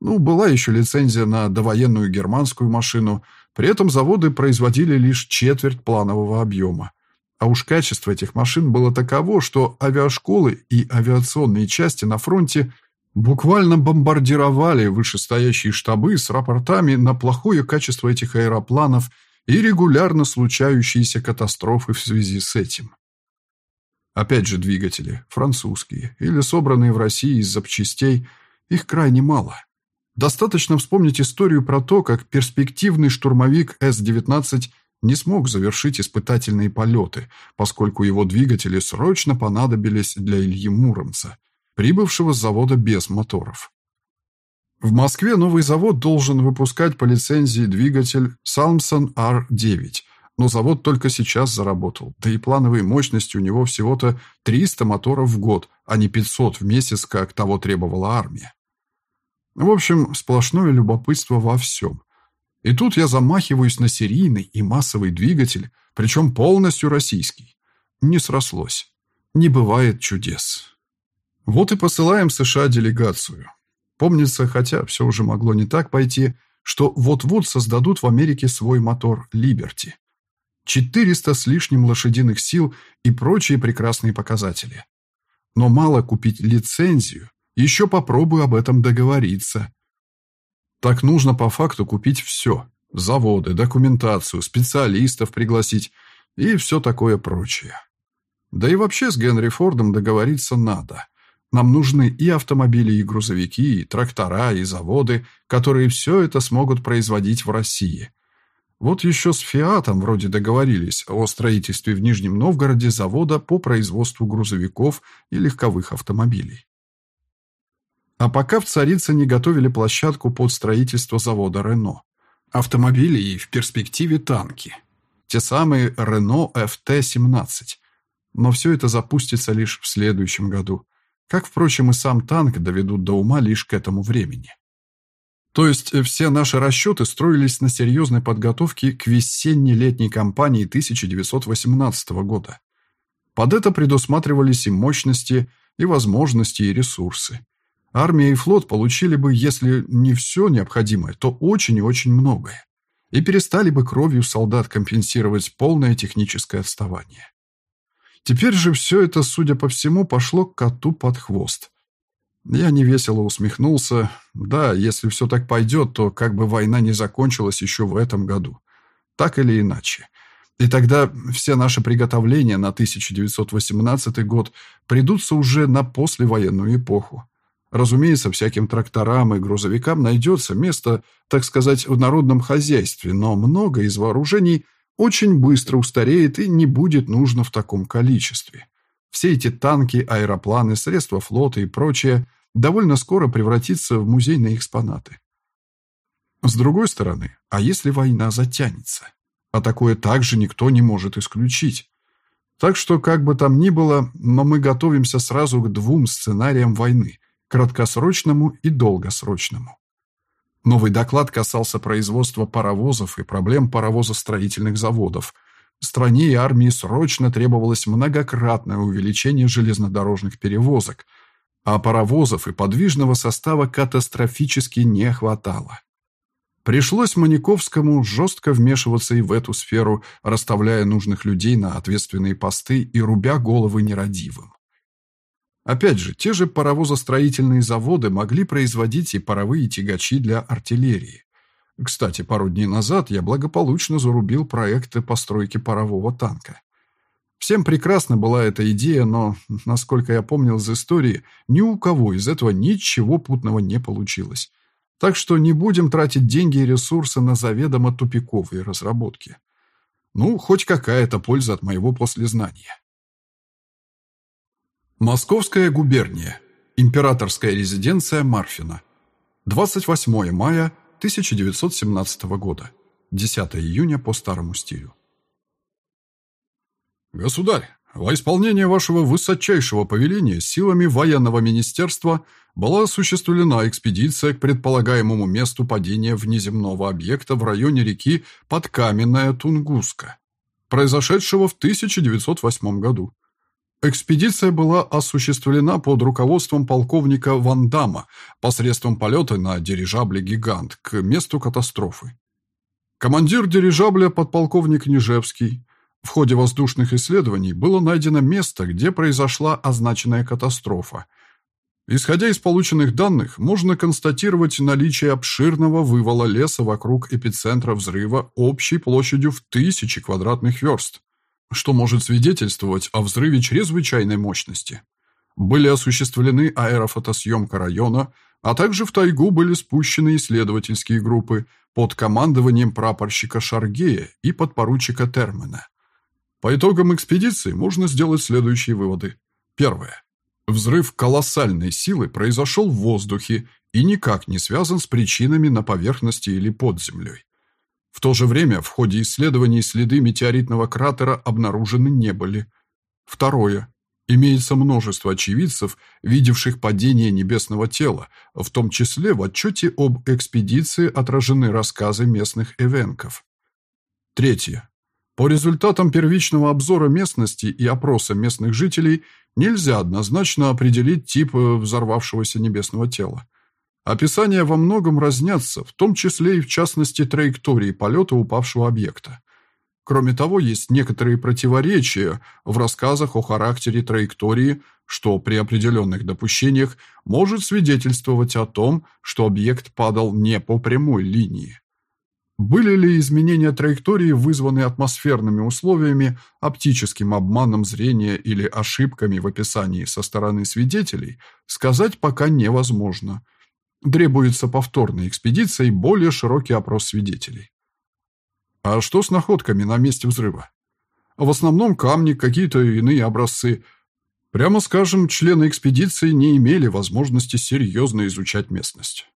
Ну, была еще лицензия на довоенную германскую машину, при этом заводы производили лишь четверть планового объема. А уж качество этих машин было таково, что авиашколы и авиационные части на фронте буквально бомбардировали вышестоящие штабы с рапортами на плохое качество этих аэропланов и регулярно случающиеся катастрофы в связи с этим. Опять же двигатели, французские, или собранные в России из запчастей, их крайне мало. Достаточно вспомнить историю про то, как перспективный штурмовик С-19 не смог завершить испытательные полеты, поскольку его двигатели срочно понадобились для Ильи Муромца, прибывшего с завода без моторов. В Москве новый завод должен выпускать по лицензии двигатель Salmson R9, но завод только сейчас заработал, да и плановые мощности у него всего-то 300 моторов в год, а не 500 в месяц, как того требовала армия. В общем, сплошное любопытство во всем. И тут я замахиваюсь на серийный и массовый двигатель, причем полностью российский. Не срослось. Не бывает чудес. Вот и посылаем США делегацию. Помнится, хотя все уже могло не так пойти, что вот-вот создадут в Америке свой мотор «Либерти». 400 с лишним лошадиных сил и прочие прекрасные показатели. Но мало купить лицензию, еще попробую об этом договориться. Так нужно по факту купить все. Заводы, документацию, специалистов пригласить и все такое прочее. Да и вообще с Генри Фордом договориться надо. Нам нужны и автомобили, и грузовики, и трактора, и заводы, которые все это смогут производить в России. Вот еще с «Фиатом» вроде договорились о строительстве в Нижнем Новгороде завода по производству грузовиков и легковых автомобилей. А пока в Царицыне готовили площадку под строительство завода «Рено». Автомобили и в перспективе танки. Те самые «Рено ФТ-17». Но все это запустится лишь в следующем году. Как, впрочем, и сам танк доведут до ума лишь к этому времени. То есть э, все наши расчеты строились на серьезной подготовке к весенне-летней кампании 1918 года. Под это предусматривались и мощности, и возможности, и ресурсы. Армия и флот получили бы, если не все необходимое, то очень и очень многое. И перестали бы кровью солдат компенсировать полное техническое отставание. Теперь же все это, судя по всему, пошло к коту под хвост – я невесело усмехнулся. Да, если все так пойдет, то как бы война не закончилась еще в этом году. Так или иначе. И тогда все наши приготовления на 1918 год придутся уже на послевоенную эпоху. Разумеется, всяким тракторам и грузовикам найдется место, так сказать, в народном хозяйстве, но много из вооружений очень быстро устареет и не будет нужно в таком количестве. Все эти танки, аэропланы, средства флота и прочее довольно скоро превратится в музейные экспонаты. С другой стороны, а если война затянется? А такое также никто не может исключить. Так что, как бы там ни было, но мы готовимся сразу к двум сценариям войны – краткосрочному и долгосрочному. Новый доклад касался производства паровозов и проблем паровозостроительных заводов. Стране и армии срочно требовалось многократное увеличение железнодорожных перевозок – а паровозов и подвижного состава катастрофически не хватало. Пришлось Маниковскому жестко вмешиваться и в эту сферу, расставляя нужных людей на ответственные посты и рубя головы нерадивым. Опять же, те же паровозостроительные заводы могли производить и паровые тягачи для артиллерии. Кстати, пару дней назад я благополучно зарубил проекты постройки парового танка. Всем прекрасна была эта идея, но, насколько я помнил из истории, ни у кого из этого ничего путного не получилось. Так что не будем тратить деньги и ресурсы на заведомо тупиковые разработки. Ну, хоть какая-то польза от моего послезнания. Московская губерния. Императорская резиденция Марфина. 28 мая 1917 года. 10 июня по старому стилю. «Государь, во исполнение вашего высочайшего повеления силами военного министерства была осуществлена экспедиция к предполагаемому месту падения внеземного объекта в районе реки Подкаменная Тунгуска, произошедшего в 1908 году. Экспедиция была осуществлена под руководством полковника Ван Дамма посредством полета на дирижабле «Гигант» к месту катастрофы. Командир дирижабля подполковник Нижевский – в ходе воздушных исследований было найдено место, где произошла означенная катастрофа. Исходя из полученных данных, можно констатировать наличие обширного вывала леса вокруг эпицентра взрыва общей площадью в тысячи квадратных верст, что может свидетельствовать о взрыве чрезвычайной мощности. Были осуществлены аэрофотосъемка района, а также в тайгу были спущены исследовательские группы под командованием прапорщика Шаргея и подпоручика Термена. По итогам экспедиции можно сделать следующие выводы. Первое. Взрыв колоссальной силы произошел в воздухе и никак не связан с причинами на поверхности или под землей. В то же время в ходе исследований следы метеоритного кратера обнаружены не были. Второе. Имеется множество очевидцев, видевших падение небесного тела, в том числе в отчете об экспедиции отражены рассказы местных эвенков. Третье. По результатам первичного обзора местности и опроса местных жителей нельзя однозначно определить тип э, взорвавшегося небесного тела. Описания во многом разнятся, в том числе и в частности траектории полета упавшего объекта. Кроме того, есть некоторые противоречия в рассказах о характере траектории, что при определенных допущениях может свидетельствовать о том, что объект падал не по прямой линии. Были ли изменения траектории вызваны атмосферными условиями, оптическим обманом зрения или ошибками в описании со стороны свидетелей, сказать пока невозможно. Требуется повторная экспедиция и более широкий опрос свидетелей. А что с находками на месте взрыва? В основном камни, какие-то иные образцы. Прямо скажем, члены экспедиции не имели возможности серьезно изучать местность.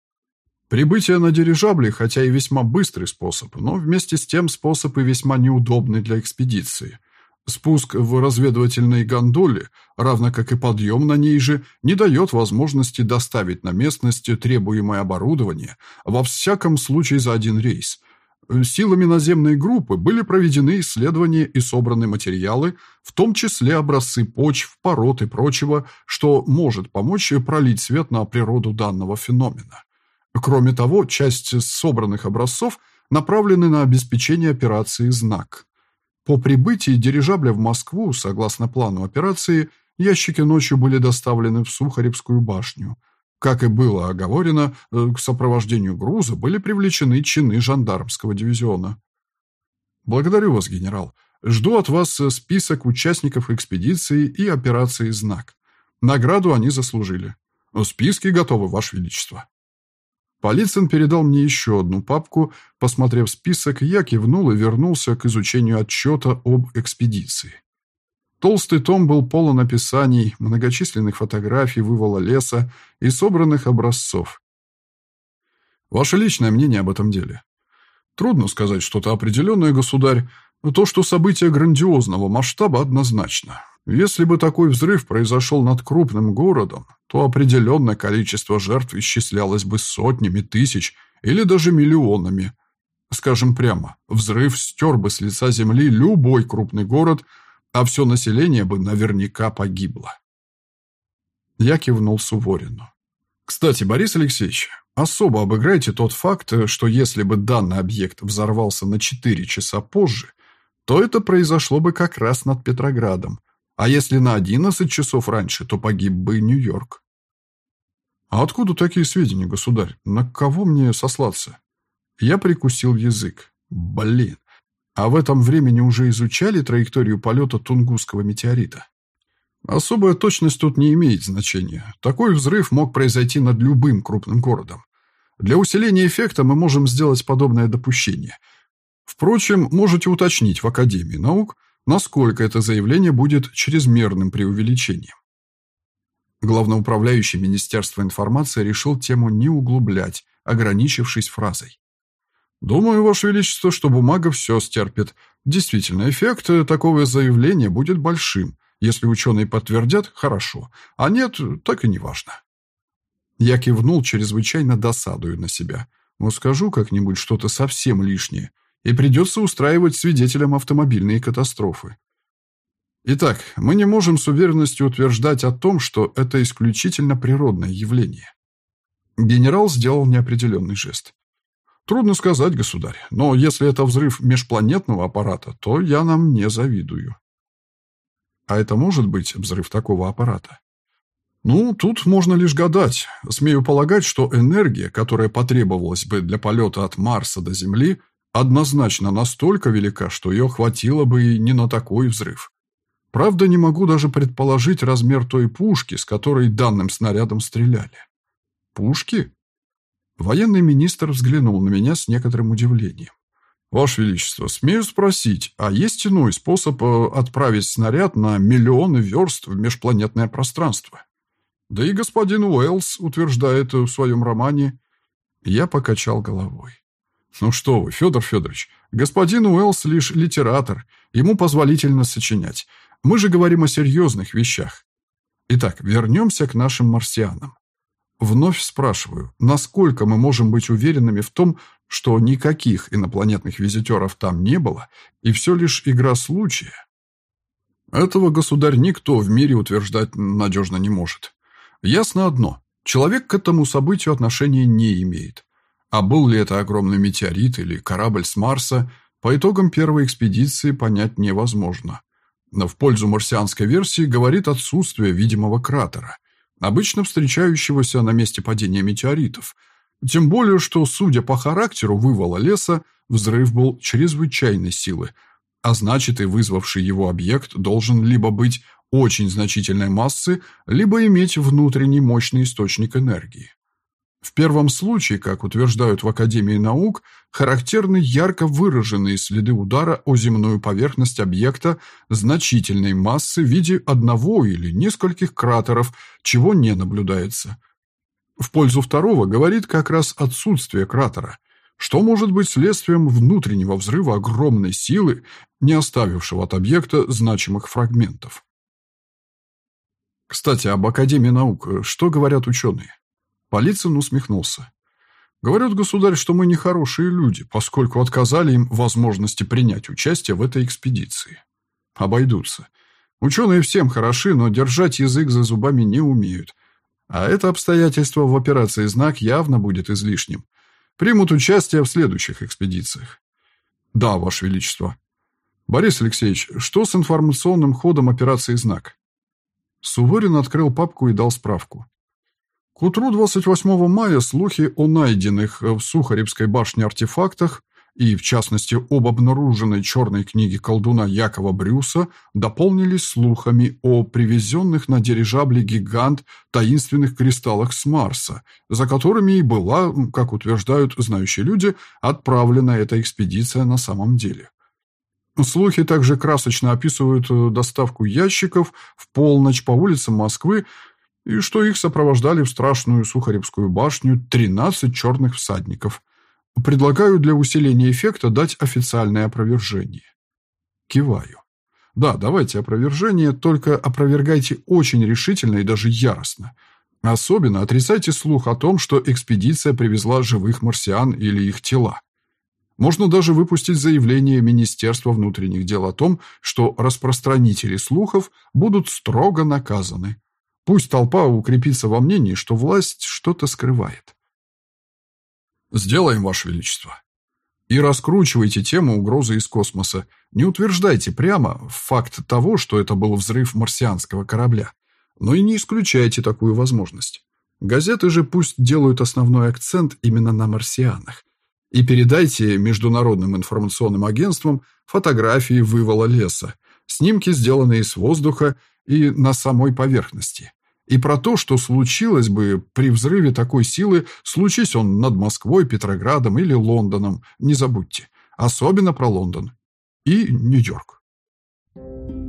Прибытие на дирижабле, хотя и весьма быстрый способ, но вместе с тем способ и весьма неудобный для экспедиции. Спуск в разведывательной гондоле, равно как и подъем на ней же, не дает возможности доставить на местность требуемое оборудование, во всяком случае за один рейс – Силами наземной группы были проведены исследования и собраны материалы, в том числе образцы почв, пород и прочего, что может помочь пролить свет на природу данного феномена. Кроме того, часть собранных образцов направлены на обеспечение операции «Знак». По прибытии дирижабля в Москву, согласно плану операции, ящики ночью были доставлены в Сухаревскую башню – как и было оговорено, э, к сопровождению груза были привлечены чины жандармского дивизиона. Благодарю вас, генерал. Жду от вас э, список участников экспедиции и операции «Знак». Награду они заслужили. Списки готовы, Ваше Величество. Полицин передал мне еще одну папку. Посмотрев список, я кивнул и вернулся к изучению отчета об экспедиции. Толстый том был полон описаний, многочисленных фотографий вывала леса и собранных образцов. Ваше личное мнение об этом деле? Трудно сказать что-то определенное, государь, то, что событие грандиозного масштаба, однозначно. Если бы такой взрыв произошел над крупным городом, то определенное количество жертв исчислялось бы сотнями тысяч или даже миллионами. Скажем прямо, взрыв стер бы с лица земли любой крупный город – а все население бы наверняка погибло. Я кивнул Суворину. Кстати, Борис Алексеевич, особо обыграйте тот факт, что если бы данный объект взорвался на 4 часа позже, то это произошло бы как раз над Петроградом, а если на 11 часов раньше, то погиб бы Нью-Йорк. А откуда такие сведения, государь? На кого мне сослаться? Я прикусил язык. Блин, а в этом времени уже изучали траекторию полета Тунгусского метеорита? Особая точность тут не имеет значения. Такой взрыв мог произойти над любым крупным городом. Для усиления эффекта мы можем сделать подобное допущение. Впрочем, можете уточнить в Академии наук, насколько это заявление будет чрезмерным преувеличением. Главноуправляющий Министерства информации решил тему не углублять, ограничившись фразой. Думаю, Ваше Величество, что бумага все стерпит. Действительно, эффект такого заявления будет большим. Если ученые подтвердят, хорошо. А нет, так и не важно. Я кивнул, чрезвычайно досадую на себя. Но скажу как-нибудь что-то совсем лишнее, и придется устраивать свидетелям автомобильные катастрофы. Итак, мы не можем с уверенностью утверждать о том, что это исключительно природное явление. Генерал сделал неопределенный жест. Трудно сказать, государь, но если это взрыв межпланетного аппарата, то я нам не завидую. А это может быть взрыв такого аппарата? Ну, тут можно лишь гадать. Смею полагать, что энергия, которая потребовалась бы для полета от Марса до Земли, однозначно настолько велика, что ее хватило бы и не на такой взрыв. Правда, не могу даже предположить размер той пушки, с которой данным снарядом стреляли. пушки? Военный министр взглянул на меня с некоторым удивлением. «Ваше Величество, смею спросить, а есть иной способ э, отправить снаряд на миллионы верст в межпланетное пространство?» Да и господин Уэллс утверждает в своем романе. Я покачал головой. Ну что вы, Федор Федорович, господин Уэллс лишь литератор, ему позволительно сочинять. Мы же говорим о серьезных вещах. Итак, вернемся к нашим марсианам. Вновь спрашиваю, насколько мы можем быть уверенными в том, что никаких инопланетных визитеров там не было, и все лишь игра случая? Этого, государь, никто в мире утверждать надежно не может. Ясно одно. Человек к этому событию отношения не имеет. А был ли это огромный метеорит или корабль с Марса, по итогам первой экспедиции понять невозможно. Но в пользу марсианской версии говорит отсутствие видимого кратера, обычно встречающегося на месте падения метеоритов. Тем более, что, судя по характеру вывала леса, взрыв был чрезвычайной силы, а значит и вызвавший его объект должен либо быть очень значительной массы, либо иметь внутренний мощный источник энергии. В первом случае, как утверждают в Академии наук, характерны ярко выраженные следы удара о земную поверхность объекта значительной массы в виде одного или нескольких кратеров, чего не наблюдается. В пользу второго говорит как раз отсутствие кратера, что может быть следствием внутреннего взрыва огромной силы, не оставившего от объекта значимых фрагментов. Кстати, об Академии наук. Что говорят ученые? Полицин усмехнулся. Говорят, государь, что мы нехорошие люди, поскольку отказали им возможности принять участие в этой экспедиции. Обойдутся. Ученые всем хороши, но держать язык за зубами не умеют. А это обстоятельство в операции «Знак» явно будет излишним. Примут участие в следующих экспедициях. Да, Ваше Величество. Борис Алексеевич, что с информационным ходом операции «Знак»? Суворин открыл папку и дал справку. К утру 28 мая слухи о найденных в Сухаревской башне артефактах и, в частности, об обнаруженной черной книге колдуна Якова Брюса дополнились слухами о привезенных на дирижабле «Гигант» таинственных кристаллах с Марса, за которыми и была, как утверждают знающие люди, отправлена эта экспедиция на самом деле. Слухи также красочно описывают э, доставку ящиков в полночь по улицам Москвы и что их сопровождали в страшную Сухаревскую башню 13 черных всадников. Предлагаю для усиления эффекта дать официальное опровержение. Киваю. Да, давайте опровержение, только опровергайте очень решительно и даже яростно. Особенно отрицайте слух о том, что экспедиция привезла живых марсиан или их тела. Можно даже выпустить заявление Министерства внутренних дел о том, что распространители слухов будут строго наказаны. Пусть толпа укрепится во мнении, что власть что-то скрывает. Сделаем, Ваше Величество. И раскручивайте тему угрозы из космоса. Не утверждайте прямо факт того, что это был взрыв марсианского корабля, но и не исключайте такую возможность. Газеты же пусть делают основной акцент именно на марсианах, и передайте международным информационным агентствам фотографии вывала леса, снимки, сделанные с воздуха и на самой поверхности и про то, что случилось бы при взрыве такой силы, случись он над Москвой, Петроградом или Лондоном, не забудьте, особенно про Лондон и Нью-Йорк. Thank you.